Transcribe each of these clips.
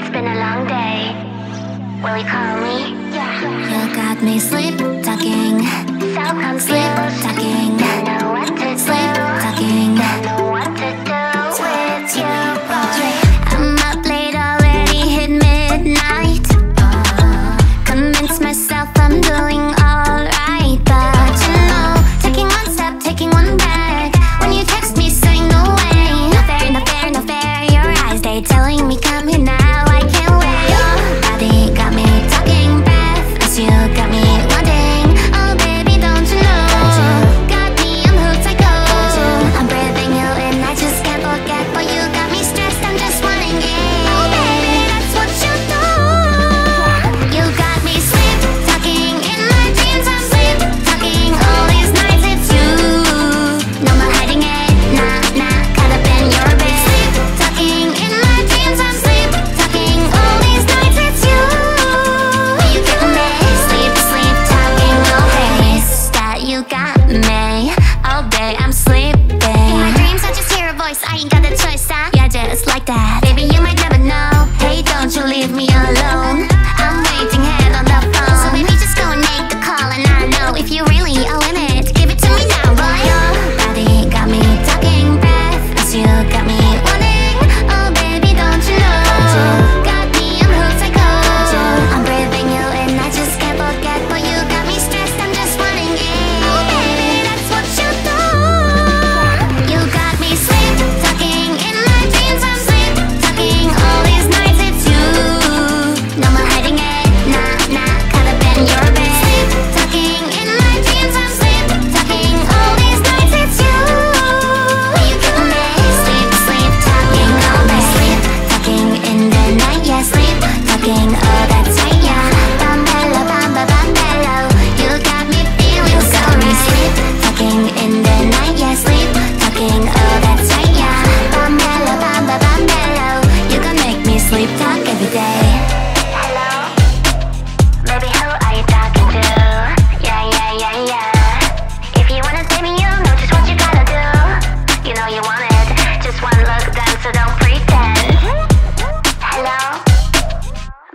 It's been a long day. Will you call me? Yeah. You got me sleep talking. So comfy. Sleep talking. Don't know what I'm here now, I can't wait. I ain't got a choice, huh? Yeah, just like that. Baby, you might never know. Hey, don't you leave me alone.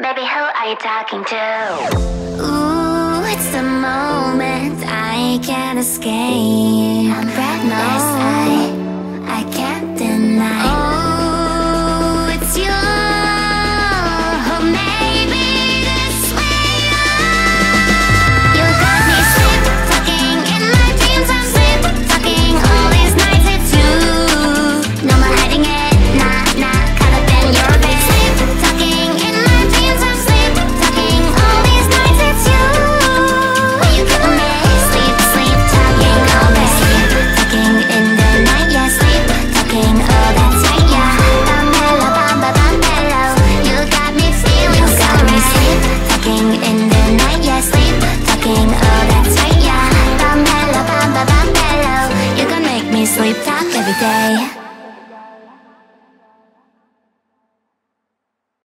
Baby, who are you talking to? Ooh, it's the moment I can't escape. I'm. Yes, I, I can't deny. Oh. sleep talk every day.